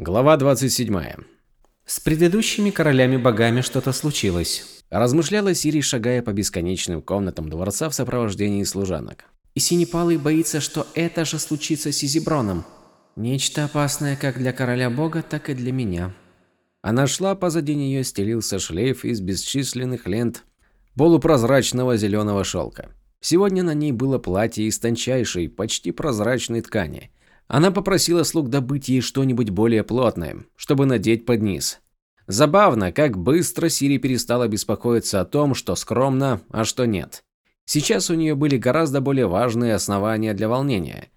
Глава 27. С предыдущими королями-богами что-то случилось. Размышляла Сири, шагая по бесконечным комнатам дворца в сопровождении служанок. И Синепалый боится, что это же случится с Изиброном. Нечто опасное как для короля-бога, так и для меня. Она шла, позади нее стелился шлейф из бесчисленных лент полупрозрачного зеленого шелка. Сегодня на ней было платье из тончайшей, почти прозрачной ткани – она попросила слуг добыть ей что-нибудь более плотное, чтобы надеть под низ. Забавно, как быстро Сири перестала беспокоиться о том, что скромно, а что нет. Сейчас у нее были гораздо более важные основания для волнения.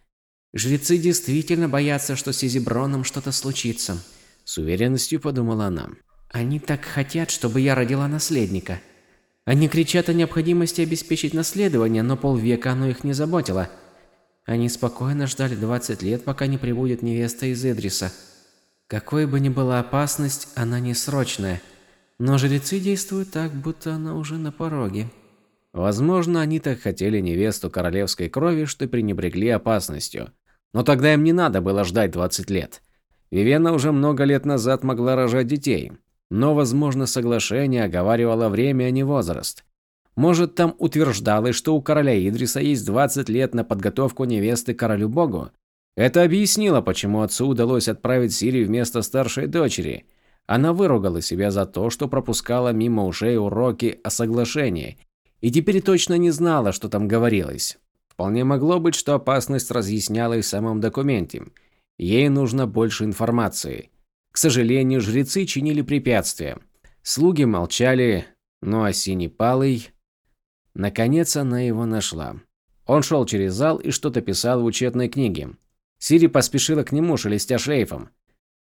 «Жрецы действительно боятся, что с Изиброном что-то случится», – с уверенностью подумала она. «Они так хотят, чтобы я родила наследника. Они кричат о необходимости обеспечить наследование, но полвека оно их не заботило. Они спокойно ждали 20 лет, пока не прибудет невеста из Идриса. Какой бы ни была опасность, она не срочная. Но жрецы действуют так, будто она уже на пороге. Возможно, они так хотели невесту королевской крови, что пренебрегли опасностью. Но тогда им не надо было ждать 20 лет. Вивена уже много лет назад могла рожать детей. Но, возможно, соглашение оговаривало время, а не возраст. Может, там утверждалось, что у короля Идриса есть 20 лет на подготовку невесты королю-богу? Это объяснило, почему отцу удалось отправить Сири вместо старшей дочери. Она выругала себя за то, что пропускала мимо ушей уроки о соглашении, и теперь точно не знала, что там говорилось. Вполне могло быть, что опасность разъяснялась в самом документе. Ей нужно больше информации. К сожалению, жрецы чинили препятствия. Слуги молчали, ну а Синепалый... Наконец она его нашла. Он шел через зал и что-то писал в учетной книге. Сири поспешила к нему, шелестя шлейфом.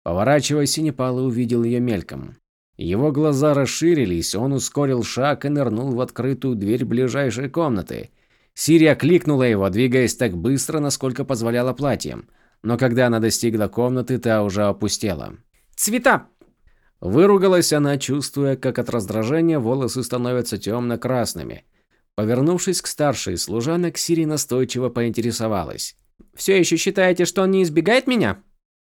Поворачиваясь, Синепала увидел ее мельком. Его глаза расширились, он ускорил шаг и нырнул в открытую дверь ближайшей комнаты. Сирия кликнула его, двигаясь так быстро, насколько позволяло платье. Но когда она достигла комнаты, та уже опустела. «Цвета!» Выругалась она, чувствуя, как от раздражения волосы становятся темно-красными. Повернувшись к старшей служанок, Сири настойчиво поинтересовалась. «Все еще считаете, что он не избегает меня?»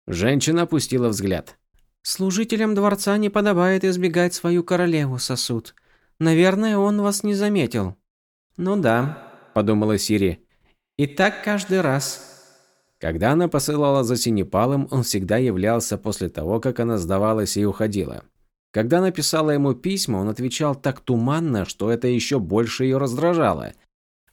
Женщина опустила взгляд. «Служителям дворца не подобает избегать свою королеву, сосуд. Наверное, он вас не заметил». «Ну да», – подумала Сири. «И так каждый раз». Когда она посылала за Синепалом, он всегда являлся после того, как она сдавалась и уходила. Когда написала ему письма, он отвечал так туманно, что это еще больше ее раздражало.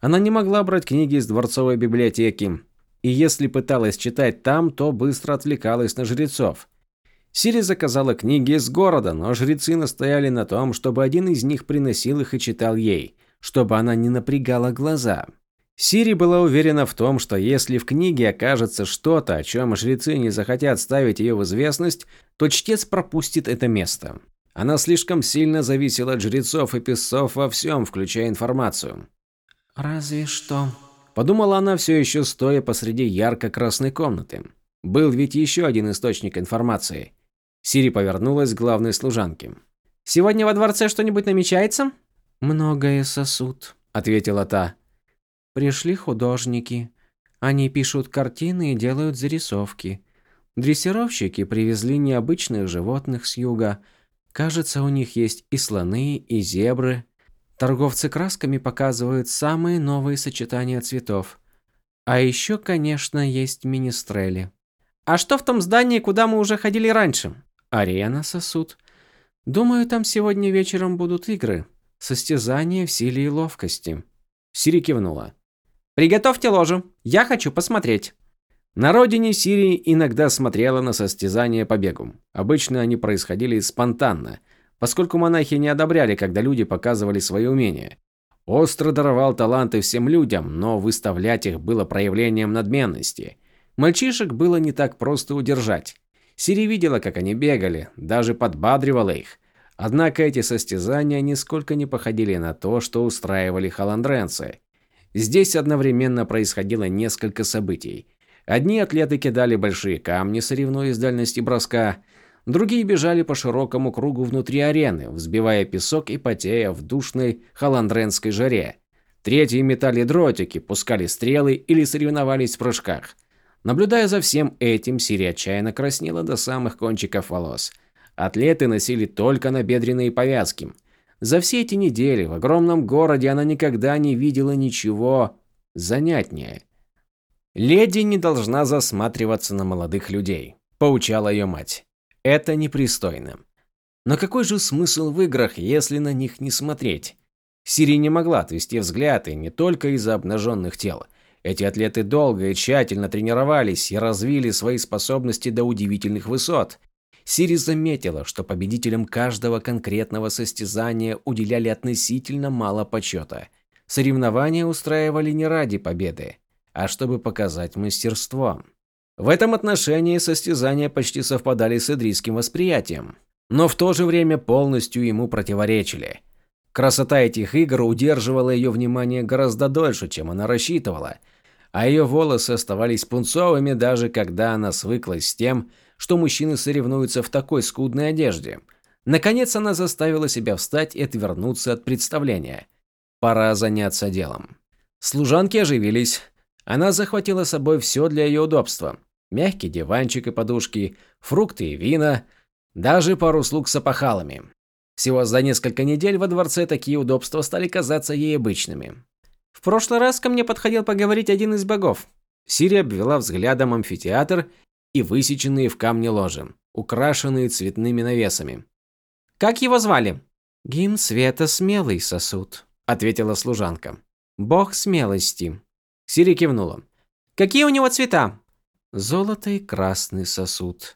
Она не могла брать книги из дворцовой библиотеки, и если пыталась читать там, то быстро отвлекалась на жрецов. Сири заказала книги из города, но жрецы настояли на том, чтобы один из них приносил их и читал ей, чтобы она не напрягала глаза. Сири была уверена в том, что если в книге окажется что-то, о чем жрецы не захотят ставить ее в известность, то чтец пропустит это место. Она слишком сильно зависела от жрецов и писцов во всем, включая информацию. «Разве что...» Подумала она, все еще стоя посреди ярко-красной комнаты. Был ведь еще один источник информации. Сири повернулась к главной служанке. «Сегодня во дворце что-нибудь намечается?» «Многое сосуд», — ответила та. «Пришли художники. Они пишут картины и делают зарисовки. Дрессировщики привезли необычных животных с юга, Кажется, у них есть и слоны, и зебры. Торговцы красками показывают самые новые сочетания цветов. А еще, конечно, есть министрели. А что в том здании, куда мы уже ходили раньше? Арена сосуд. Думаю, там сегодня вечером будут игры. Состязания в силе и ловкости. Сири кивнула. Приготовьте ложу. Я хочу посмотреть. На родине Сирии иногда смотрела на состязания по бегу. Обычно они происходили спонтанно, поскольку монахи не одобряли, когда люди показывали свои умения. Остро даровал таланты всем людям, но выставлять их было проявлением надменности. Мальчишек было не так просто удержать. Сири видела, как они бегали, даже подбадривала их. Однако эти состязания нисколько не походили на то, что устраивали халандренцы. Здесь одновременно происходило несколько событий. Одни атлеты кидали большие камни, соревнуясь в дальности броска, другие бежали по широкому кругу внутри арены, взбивая песок и потея в душной холандренской жаре. Третьи метали дротики, пускали стрелы или соревновались в прыжках. Наблюдая за всем этим, Сири отчаянно краснела до самых кончиков волос. Атлеты носили только набедренные повязки. За все эти недели в огромном городе она никогда не видела ничего занятнее. «Леди не должна засматриваться на молодых людей», – поучала ее мать. «Это непристойно». Но какой же смысл в играх, если на них не смотреть? Сири не могла отвести взгляд, и не только из-за обнаженных тел. Эти атлеты долго и тщательно тренировались и развили свои способности до удивительных высот. Сири заметила, что победителям каждого конкретного состязания уделяли относительно мало почета. Соревнования устраивали не ради победы, а чтобы показать мастерство. В этом отношении состязания почти совпадали с идрийским восприятием, но в то же время полностью ему противоречили. Красота этих игр удерживала ее внимание гораздо дольше, чем она рассчитывала, а ее волосы оставались пунцовыми даже когда она свыклась с тем, что мужчины соревнуются в такой скудной одежде. Наконец она заставила себя встать и отвернуться от представления. Пора заняться делом. Служанки оживились. Она захватила с собой все для ее удобства. Мягкий диванчик и подушки, фрукты и вина, даже пару слуг с опахалами. Всего за несколько недель во дворце такие удобства стали казаться ей обычными. В прошлый раз ко мне подходил поговорить один из богов. Сирия обвела взглядом амфитеатр и высеченные в камне ложи, украшенные цветными навесами. «Как его звали?» «Гимн света смелый сосуд», — ответила служанка. «Бог смелости». Сири кивнула. «Какие у него цвета?» «Золото и красный сосуд».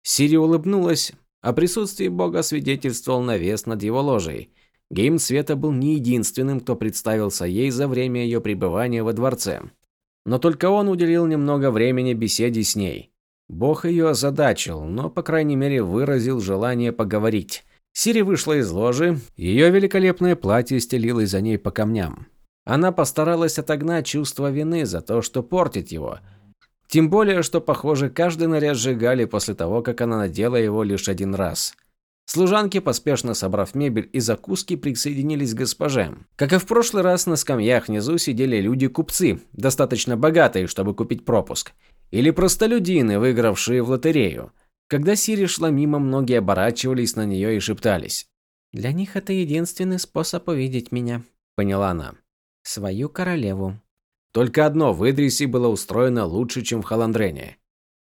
Сири улыбнулась. О присутствии бога свидетельствовал навес над его ложей. Гимн света был не единственным, кто представился ей за время ее пребывания во дворце. Но только он уделил немного времени беседе с ней. Бог ее озадачил, но, по крайней мере, выразил желание поговорить. Сири вышла из ложи, ее великолепное платье стелилось за ней по камням. Она постаралась отогнать чувство вины за то, что портит его. Тем более, что, похоже, каждый наряд сжигали после того, как она надела его лишь один раз. Служанки, поспешно собрав мебель и закуски, присоединились к госпоже. Как и в прошлый раз, на скамьях внизу сидели люди-купцы, достаточно богатые, чтобы купить пропуск. Или простолюдины, выигравшие в лотерею. Когда Сири шла мимо, многие оборачивались на нее и шептались. «Для них это единственный способ увидеть меня», – поняла она. «Свою королеву». Только одно в Идрисе было устроено лучше, чем в Халандрене.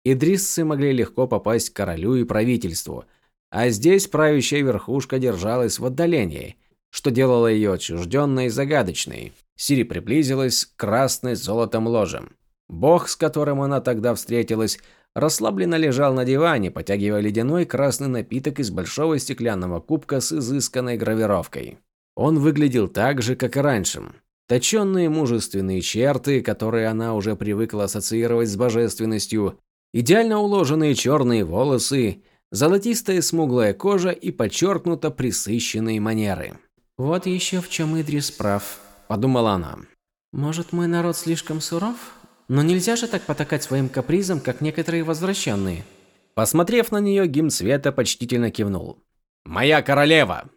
Идрисцы могли легко попасть к королю и правительству, а здесь правящая верхушка держалась в отдалении, что делало ее отчужденной и загадочной. Сири приблизилась к красной с золотом ложем. Бог, с которым она тогда встретилась, расслабленно лежал на диване, потягивая ледяной красный напиток из большого стеклянного кубка с изысканной гравировкой. Он выглядел так же, как и раньше. Точенные мужественные черты, которые она уже привыкла ассоциировать с божественностью, идеально уложенные черные волосы, золотистая смуглая кожа и подчеркнуто присыщенные манеры. «Вот еще в чем Идрис прав», – подумала она. «Может, мой народ слишком суров? Но нельзя же так потакать своим капризам, как некоторые возвращенные. Посмотрев на нее, гимн света почтительно кивнул. «Моя королева!»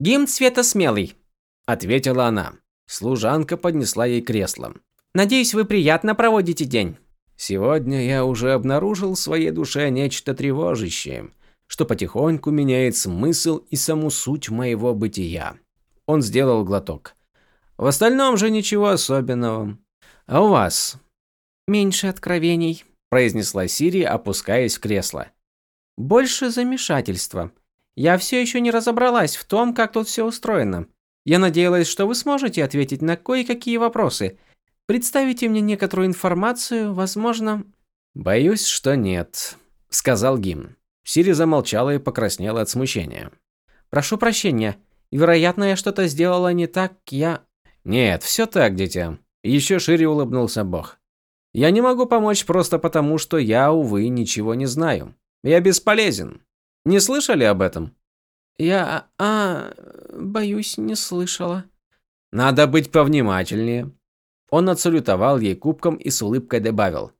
«Гимн света смелый», – ответила она. Служанка поднесла ей кресло. «Надеюсь, вы приятно проводите день». Сегодня я уже обнаружил в своей душе нечто тревожащее, что потихоньку меняет смысл и саму суть моего бытия. Он сделал глоток. В остальном же ничего особенного. А у вас? «Меньше откровений», – произнесла Сири, опускаясь в кресло. «Больше замешательства. Я все еще не разобралась в том, как тут все устроено. Я надеялась, что вы сможете ответить на кое-какие вопросы. Представите мне некоторую информацию, возможно...» «Боюсь, что нет», – сказал Гимн. Сири замолчала и покраснела от смущения. «Прошу прощения. Вероятно, я что-то сделала не так, я...» «Нет, все так, дитя». Еще шире улыбнулся Бог. Я не могу помочь просто потому, что я, увы, ничего не знаю. Я бесполезен. Не слышали об этом? Я, а, боюсь, не слышала. Надо быть повнимательнее. Он отсалютовал ей кубком и с улыбкой добавил: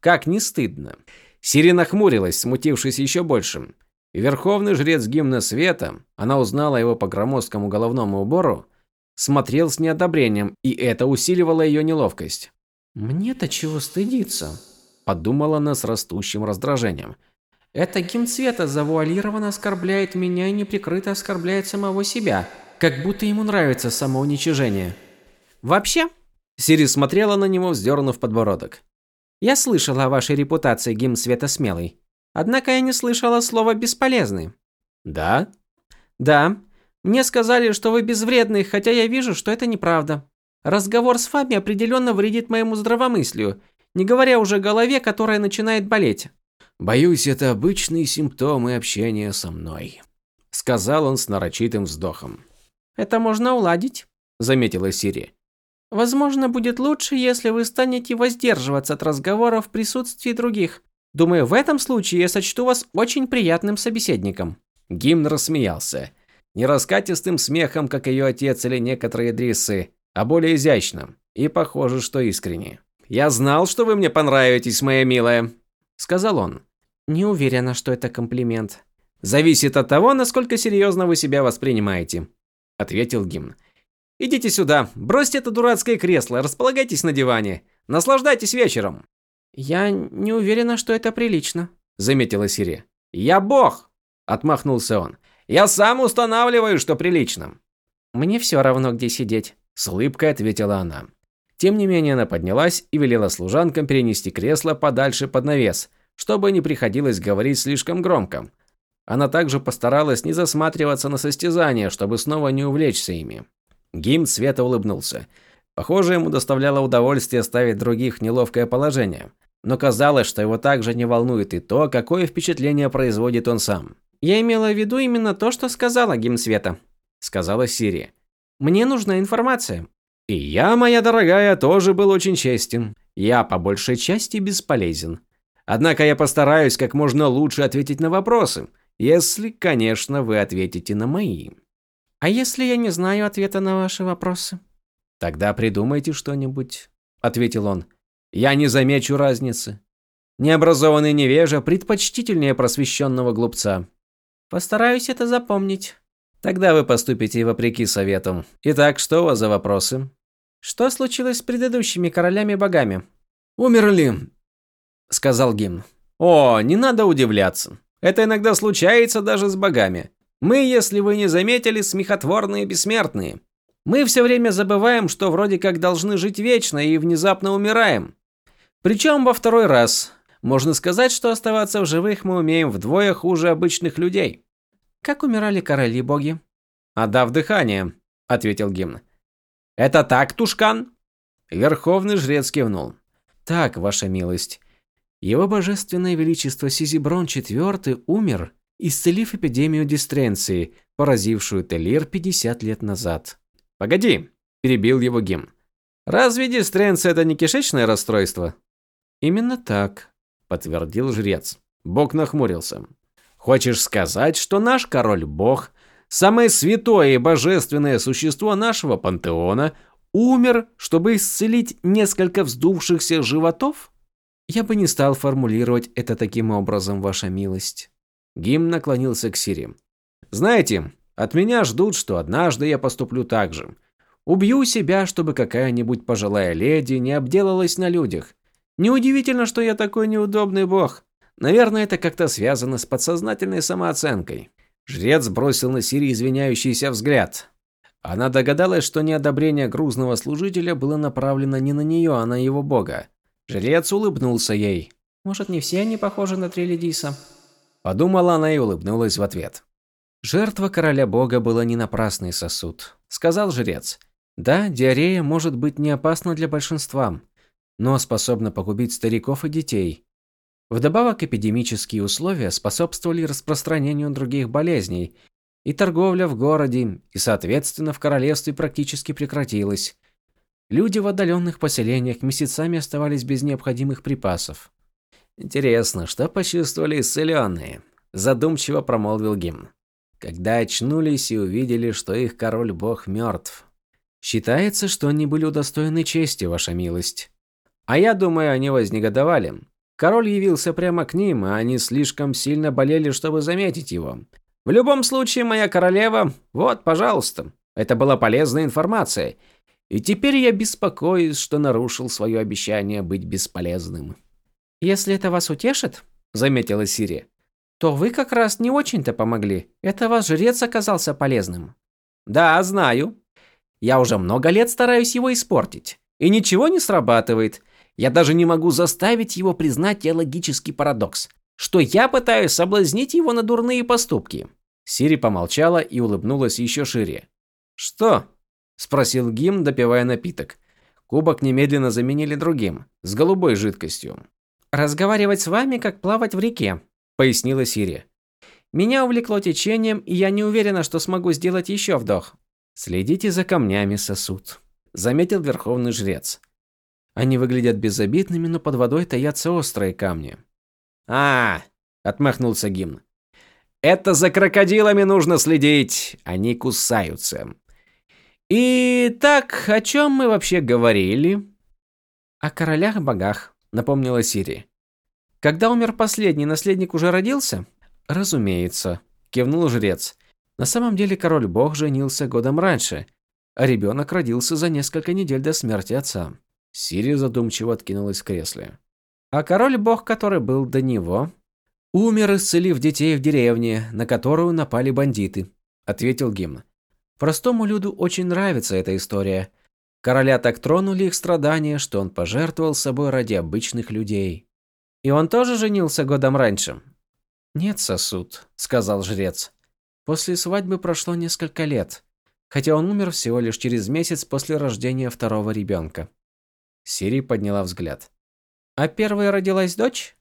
"Как не стыдно". Сирена хмурилась, смутившись еще больше. верховный жрец гимна света, она узнала его по громоздкому головному убору, смотрел с неодобрением, и это усиливало ее неловкость. «Мне-то чего стыдиться?» – подумала она с растущим раздражением. Это гимн цвета завуалированно оскорбляет меня и неприкрыто оскорбляет самого себя, как будто ему нравится самоуничижение. Вообще, Сири смотрела на него, вздернув подбородок. Я слышала о вашей репутации, гимн света смелый. Однако я не слышала слова бесполезный. Да? Да. Мне сказали, что вы безвредный, хотя я вижу, что это неправда. Разговор с вами определенно вредит моему здравомыслию, не говоря уже о голове, которая начинает болеть. Боюсь, это обычные симптомы общения со мной, сказал он с нарочитым вздохом. Это можно уладить, заметила Сири. Возможно, будет лучше, если вы станете воздерживаться от разговоров в присутствии других. Думаю, в этом случае я сочту вас очень приятным собеседником. Гимн рассмеялся. Не раскатистым смехом, как ее отец или некоторые дриссы, а более изящным. И похоже, что искренне. «Я знал, что вы мне понравитесь, моя милая», – сказал он. «Не уверена, что это комплимент». «Зависит от того, насколько серьезно вы себя воспринимаете», – ответил гимн. «Идите сюда, бросьте это дурацкое кресло, располагайтесь на диване, наслаждайтесь вечером». «Я не уверена, что это прилично», – заметила Сири. «Я бог!» – отмахнулся он. «Я сам устанавливаю, что прилично». «Мне все равно, где сидеть», – с улыбкой ответила она. Тем не менее, она поднялась и велела служанкам перенести кресло подальше под навес, чтобы не приходилось говорить слишком громко. Она также постаралась не засматриваться на состязания, чтобы снова не увлечься ими. Гимн Света улыбнулся. Похоже, ему доставляло удовольствие ставить других в неловкое положение. Но казалось, что его также не волнует и то, какое впечатление производит он сам. «Я имела в виду именно то, что сказала Гимн Света», – сказала Сири. «Мне нужна информация». «И я, моя дорогая, тоже был очень честен. Я по большей части бесполезен. Однако я постараюсь как можно лучше ответить на вопросы, если, конечно, вы ответите на мои». «А если я не знаю ответа на ваши вопросы?» «Тогда придумайте что-нибудь», – ответил он. «Я не замечу разницы. Необразованный невежа предпочтительнее просвещенного глупца». «Постараюсь это запомнить». «Тогда вы поступите вопреки советам. Итак, что у вас за вопросы?» «Что случилось с предыдущими королями-богами?» «Умерли», – сказал гимн. «О, не надо удивляться. Это иногда случается даже с богами. Мы, если вы не заметили, смехотворные бессмертные. Мы все время забываем, что вроде как должны жить вечно и внезапно умираем. Причем во второй раз. Можно сказать, что оставаться в живых мы умеем вдвое хуже обычных людей. Как умирали короли боги? Отдав дыхание, ответил гимн. Это так, Тушкан? Верховный жрец кивнул. Так, ваша милость. Его божественное величество Сизиброн IV умер, исцелив эпидемию дистренции, поразившую Телир 50 лет назад. «Погоди!» – перебил его гимн. «Разве дистренция – это не кишечное расстройство?» «Именно так», – подтвердил жрец. Бог нахмурился. «Хочешь сказать, что наш король-бог, самое святое и божественное существо нашего пантеона, умер, чтобы исцелить несколько вздувшихся животов?» «Я бы не стал формулировать это таким образом, ваша милость». Гимн наклонился к Сири. «Знаете, от меня ждут, что однажды я поступлю так же. Убью себя, чтобы какая-нибудь пожилая леди не обделалась на людях. Неудивительно, что я такой неудобный бог. Наверное, это как-то связано с подсознательной самооценкой. Жрец бросил на Сири извиняющийся взгляд. Она догадалась, что неодобрение грузного служителя было направлено не на нее, а на его бога. Жрец улыбнулся ей. «Может, не все они похожи на Трилидиса?» Подумала она и улыбнулась в ответ. Жертва короля бога была не напрасный сосуд, сказал жрец. Да, диарея может быть не опасна для большинства, но способна погубить стариков и детей. Вдобавок эпидемические условия способствовали распространению других болезней, и торговля в городе, и соответственно в королевстве практически прекратилась. Люди в отдаленных поселениях месяцами оставались без необходимых припасов. Интересно, что почувствовали исцеленные? Задумчиво промолвил гимн когда очнулись и увидели, что их король-бог мертв. Считается, что они были удостоены чести, ваша милость. А я думаю, они вознегодовали. Король явился прямо к ним, а они слишком сильно болели, чтобы заметить его. В любом случае, моя королева, вот, пожалуйста. Это была полезная информация. И теперь я беспокоюсь, что нарушил свое обещание быть бесполезным. Если это вас утешит, заметила Сири, то вы как раз не очень-то помогли. Это ваш жрец оказался полезным. Да, знаю. Я уже много лет стараюсь его испортить. И ничего не срабатывает. Я даже не могу заставить его признать теологический парадокс, что я пытаюсь соблазнить его на дурные поступки. Сири помолчала и улыбнулась еще шире. «Что?» – спросил Гим, допивая напиток. Кубок немедленно заменили другим, с голубой жидкостью. «Разговаривать с вами, как плавать в реке», – пояснила Сири. «Меня увлекло течением, и я не уверена, что смогу сделать еще вдох». «Следите за камнями, сосуд», – заметил верховный жрец. Они выглядят безобидными, но под водой таятся острые камни. «А, – отмахнулся Гимн. «Это за крокодилами нужно следить, они кусаются. Итак, о чем мы вообще говорили?» «О королях-богах», – напомнила Сири. «Когда умер последний, наследник уже родился?» «Разумеется», – кивнул жрец. «На самом деле король-бог женился годом раньше, а ребенок родился за несколько недель до смерти отца». Сири задумчиво откинулась в кресле. «А король-бог, который был до него?» «Умер, исцелив детей в деревне, на которую напали бандиты», – ответил Гимн. Простому люду очень нравится эта история. Короля так тронули их страдания, что он пожертвовал собой ради обычных людей. И он тоже женился годом раньше? Нет, сосуд, сказал жрец. После свадьбы прошло несколько лет, хотя он умер всего лишь через месяц после рождения второго ребенка. Сири подняла взгляд. А первой родилась дочь?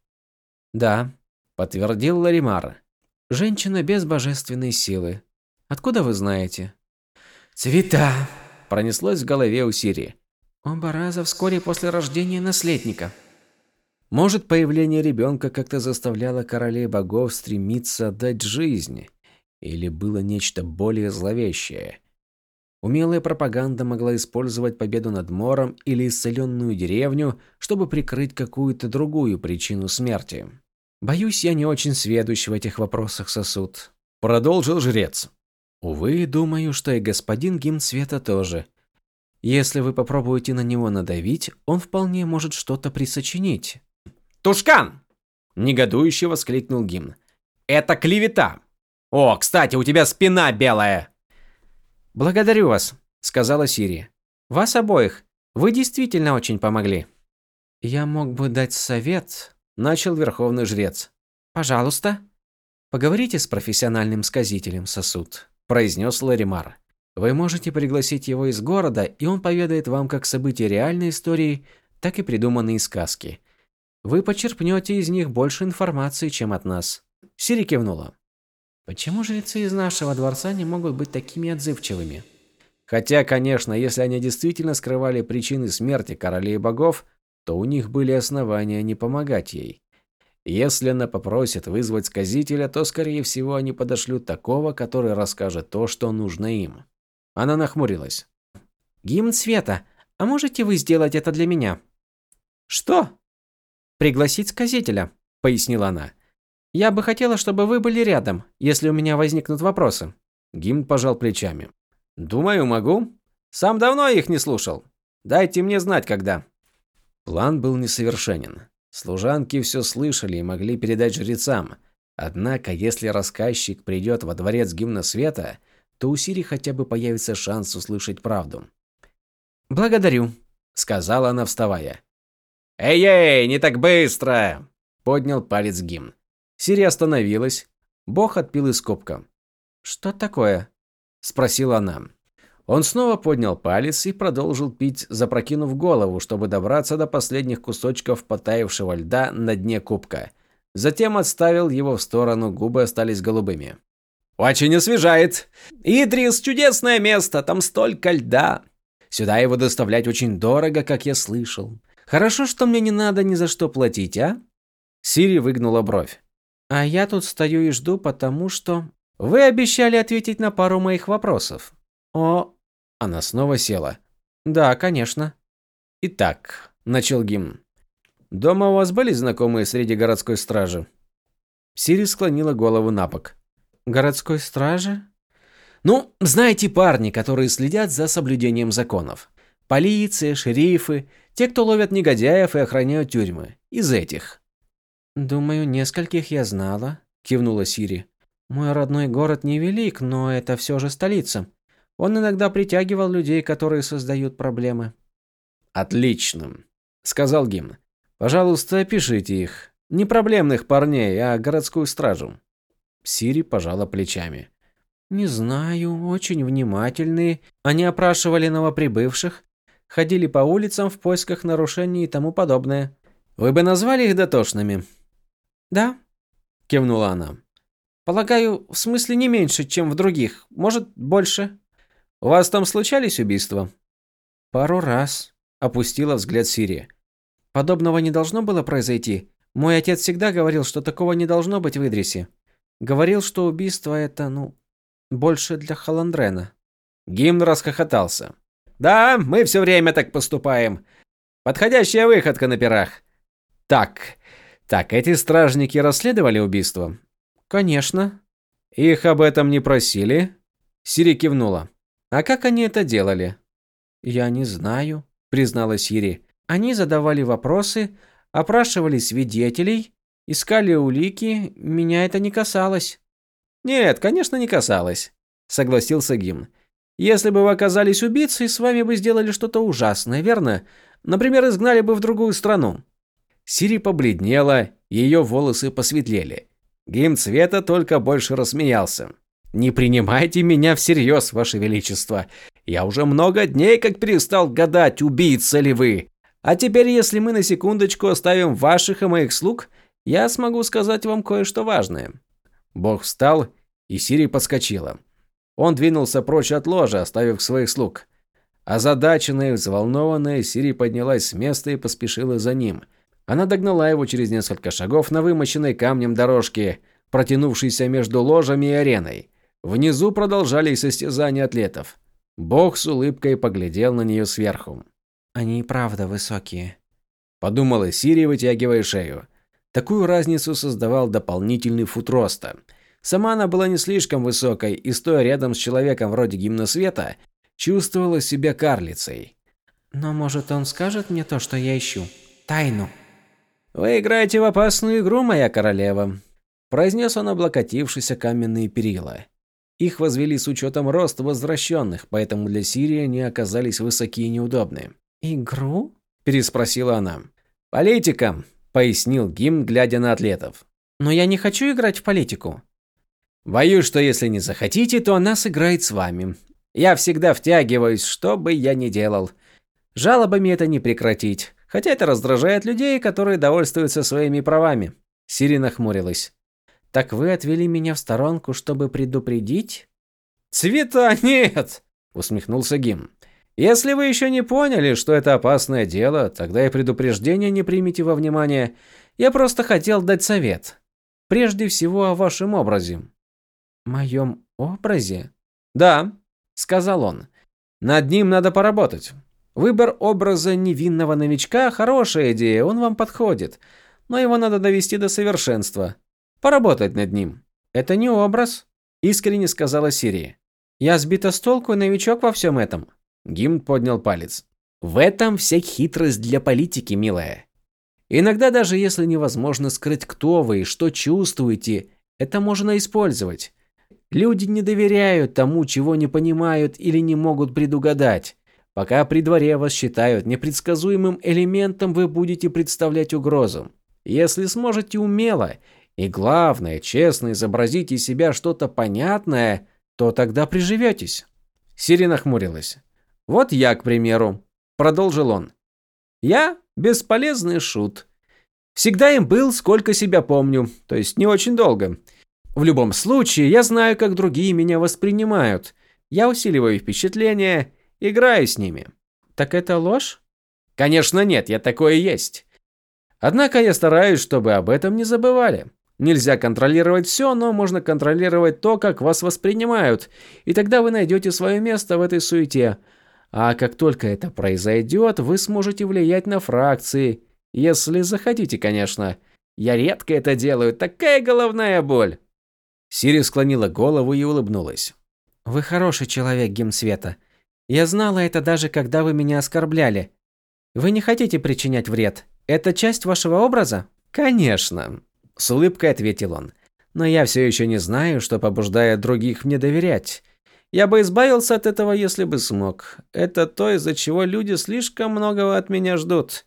Да, подтвердил Ларимар. Женщина без божественной силы. Откуда вы знаете? «Цвета!» – пронеслось в голове у Сири. «Оба раза вскоре после рождения наследника». Может, появление ребенка как-то заставляло королей богов стремиться отдать жизнь? Или было нечто более зловещее? Умелая пропаганда могла использовать победу над Мором или исцеленную деревню, чтобы прикрыть какую-то другую причину смерти. «Боюсь, я не очень сведущ в этих вопросах, сосуд», – продолжил жрец. Увы, думаю, что и господин Гимцвета тоже. Если вы попробуете на него надавить, он вполне может что-то присочинить. «Тушкан!» – негодующе воскликнул Гимн. «Это клевета! О, кстати, у тебя спина белая!» «Благодарю вас», – сказала Сири. «Вас обоих. Вы действительно очень помогли». «Я мог бы дать совет», – начал Верховный Жрец. «Пожалуйста». «Поговорите с профессиональным сказителем, сосуд произнес Ларимар. Вы можете пригласить его из города, и он поведает вам как события реальной истории, так и придуманные сказки. Вы почерпнете из них больше информации, чем от нас. Сири кивнула. Почему жрецы из нашего дворца не могут быть такими отзывчивыми? Хотя, конечно, если они действительно скрывали причины смерти королей богов, то у них были основания не помогать ей. Если она попросит вызвать сказителя, то, скорее всего, они подошлют такого, который расскажет то, что нужно им. Она нахмурилась. «Гимн света, а можете вы сделать это для меня?» «Что?» «Пригласить сказителя», — пояснила она. «Я бы хотела, чтобы вы были рядом, если у меня возникнут вопросы». Гимн пожал плечами. «Думаю, могу. Сам давно их не слушал. Дайте мне знать, когда». План был несовершенен. Служанки все слышали и могли передать жрецам. Однако, если рассказчик придет во дворец гимна света, то у Сири хотя бы появится шанс услышать правду. «Благодарю», — сказала она, вставая. «Эй-эй, не так быстро!» — поднял палец гимн. Сири остановилась. Бог отпил из кубка. «Что такое?» — спросила она. Он снова поднял палец и продолжил пить, запрокинув голову, чтобы добраться до последних кусочков потаявшего льда на дне кубка. Затем отставил его в сторону, губы остались голубыми. «Очень освежает! Идрис – чудесное место, там столько льда! Сюда его доставлять очень дорого, как я слышал. Хорошо, что мне не надо ни за что платить, а?» Сири выгнула бровь. «А я тут стою и жду, потому что...» «Вы обещали ответить на пару моих вопросов». «О, она снова села. Да, конечно. Итак, начал Гимн. Дома у вас были знакомые среди городской стражи? Сири склонила голову на бок. Городской стражи? Ну, знаете, парни, которые следят за соблюдением законов. Полиция, шерифы, те, кто ловят негодяев и охраняют тюрьмы. Из этих. Думаю, нескольких я знала, кивнула Сири. Мой родной город невелик, но это все же столица. Он иногда притягивал людей, которые создают проблемы. Отлично, сказал Гимн. Пожалуйста, опишите их. Не проблемных парней, а городскую стражу. Сири пожала плечами. Не знаю, очень внимательные. Они опрашивали новоприбывших, ходили по улицам в поисках нарушений и тому подобное. Вы бы назвали их дотошными? Да, кивнула она. Полагаю, в смысле не меньше, чем в других, может, больше. У вас там случались убийства? Пару раз, опустила взгляд Сири. Подобного не должно было произойти. Мой отец всегда говорил, что такого не должно быть в Идрисе. Говорил, что убийство это, ну, больше для Халандрена. Гимн расхохотался. Да, мы все время так поступаем. Подходящая выходка на пирах. Так, так, эти стражники расследовали убийство? Конечно. Их об этом не просили? Сири кивнула. А как они это делали? Я не знаю, призналась Сири. Они задавали вопросы, опрашивали свидетелей, искали улики, меня это не касалось. Нет, конечно, не касалось, согласился Гимн. Если бы вы оказались убийцей, с вами бы сделали что-то ужасное, верно? Например, изгнали бы в другую страну. Сири побледнела, ее волосы посветлели. Гимн цвета только больше рассмеялся. Не принимайте меня всерьез, ваше величество. Я уже много дней как перестал гадать, убийца ли вы. А теперь, если мы на секундочку оставим ваших и моих слуг, я смогу сказать вам кое-что важное. Бог встал, и Сири подскочила. Он двинулся прочь от ложа, оставив своих слуг. Озадаченная и взволнованная, Сири поднялась с места и поспешила за ним. Она догнала его через несколько шагов на вымощенной камнем дорожке, протянувшейся между ложами и ареной. Внизу продолжались состязания атлетов. Бог с улыбкой поглядел на нее сверху. «Они и правда высокие», – подумала Сири, вытягивая шею. Такую разницу создавал дополнительный фут роста – Сама она была не слишком высокой и, стоя рядом с человеком вроде гимносвета, чувствовала себя карлицей. «Но, может, он скажет мне то, что я ищу? Тайну?» «Вы играете в опасную игру, моя королева», – произнес он, облокотившись о каменные перила. Их возвели с учетом роста возвращенных, поэтому для Сирии они оказались высокие и неудобные. «Игру?» – переспросила она. «Политика», – пояснил Гимн, глядя на атлетов. «Но я не хочу играть в политику», Боюсь, что если не захотите, то она сыграет с вами. Я всегда втягиваюсь, что бы я ни делал. Жалобами это не прекратить, хотя это раздражает людей, которые довольствуются своими правами. Сири нахмурилась. Так вы отвели меня в сторонку, чтобы предупредить? Цвета нет, усмехнулся Гим. Если вы еще не поняли, что это опасное дело, тогда и предупреждение не примите во внимание. Я просто хотел дать совет. Прежде всего о вашем образе моем образе? Да, сказал он. Над ним надо поработать. Выбор образа невинного новичка хорошая идея, он вам подходит, но его надо довести до совершенства. Поработать над ним. Это не образ, искренне сказала Сирия. Я сбита с толку и новичок во всем этом. Гимн поднял палец. В этом вся хитрость для политики, милая. Иногда даже если невозможно скрыть, кто вы и что чувствуете, это можно использовать. Люди не доверяют тому, чего не понимают или не могут предугадать. Пока при дворе вас считают непредсказуемым элементом, вы будете представлять угрозу. Если сможете умело и, главное, честно изобразить из себя что-то понятное, то тогда приживетесь. Сири нахмурилась. Вот я, к примеру, продолжил он. Я бесполезный шут. Всегда им был, сколько себя помню, то есть не очень долго. В любом случае, я знаю, как другие меня воспринимают. Я усиливаю впечатление, играю с ними. Так это ложь? Конечно нет, я такое есть. Однако я стараюсь, чтобы об этом не забывали. Нельзя контролировать все, но можно контролировать то, как вас воспринимают, и тогда вы найдете свое место в этой суете. А как только это произойдет, вы сможете влиять на фракции, если захотите, конечно. Я редко это делаю, такая головная боль. Сири склонила голову и улыбнулась. Вы хороший человек, Гимсвета. Я знала это даже когда вы меня оскорбляли. Вы не хотите причинять вред. Это часть вашего образа? Конечно, С улыбкой ответил он. «Но я все еще не знаю, что побуждает других мне доверять. Я бы избавился от этого, если бы смог. Это то, из-за чего люди слишком многого от меня ждут.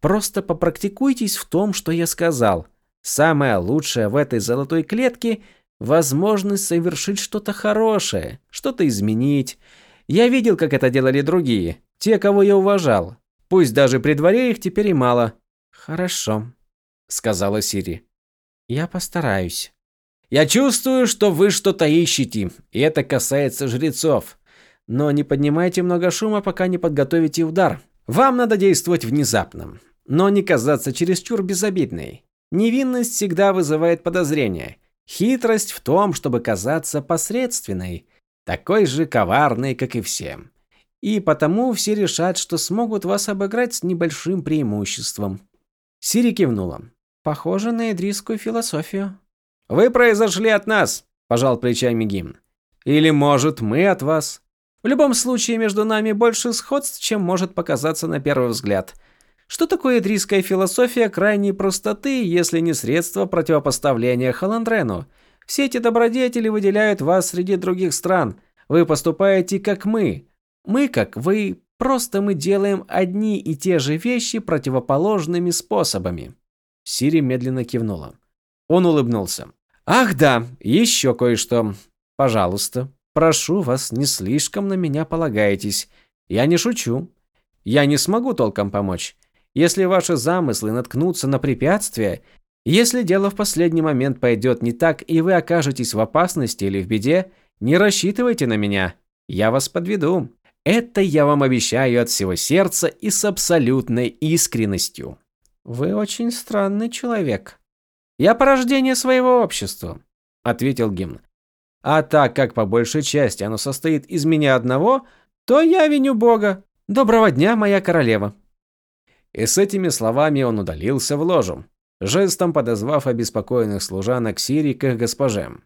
Просто попрактикуйтесь в том, что я сказал. Самое лучшее в этой золотой клетке – возможность совершить что-то хорошее, что-то изменить. Я видел, как это делали другие, те, кого я уважал. Пусть даже при дворе их теперь и мало. Хорошо, сказала Сири. Я постараюсь. Я чувствую, что вы что-то ищете, и это касается жрецов. Но не поднимайте много шума, пока не подготовите удар. Вам надо действовать внезапно, но не казаться чересчур безобидной. Невинность всегда вызывает подозрения. Хитрость в том, чтобы казаться посредственной, такой же коварной, как и все. И потому все решат, что смогут вас обыграть с небольшим преимуществом. Сири кивнула. Похоже на идрисскую философию. Вы произошли от нас, пожал плечами Гимн. Или, может, мы от вас. В любом случае, между нами больше сходств, чем может показаться на первый взгляд. Что такое идрийская философия крайней простоты, если не средство противопоставления Халандрену? Все эти добродетели выделяют вас среди других стран. Вы поступаете как мы. Мы как вы, просто мы делаем одни и те же вещи противоположными способами. Сири медленно кивнула. Он улыбнулся. Ах да, еще кое-что. Пожалуйста, прошу вас, не слишком на меня полагайтесь. Я не шучу. Я не смогу толком помочь. Если ваши замыслы наткнутся на препятствия, если дело в последний момент пойдет не так, и вы окажетесь в опасности или в беде, не рассчитывайте на меня. Я вас подведу. Это я вам обещаю от всего сердца и с абсолютной искренностью. Вы очень странный человек, «Я порождение своего общества», – ответил гимн. «А так как по большей части оно состоит из меня одного, то я виню Бога. Доброго дня, моя королева». И с этими словами он удалился в ложу, жестом подозвав обеспокоенных служанок Сири к их госпоже.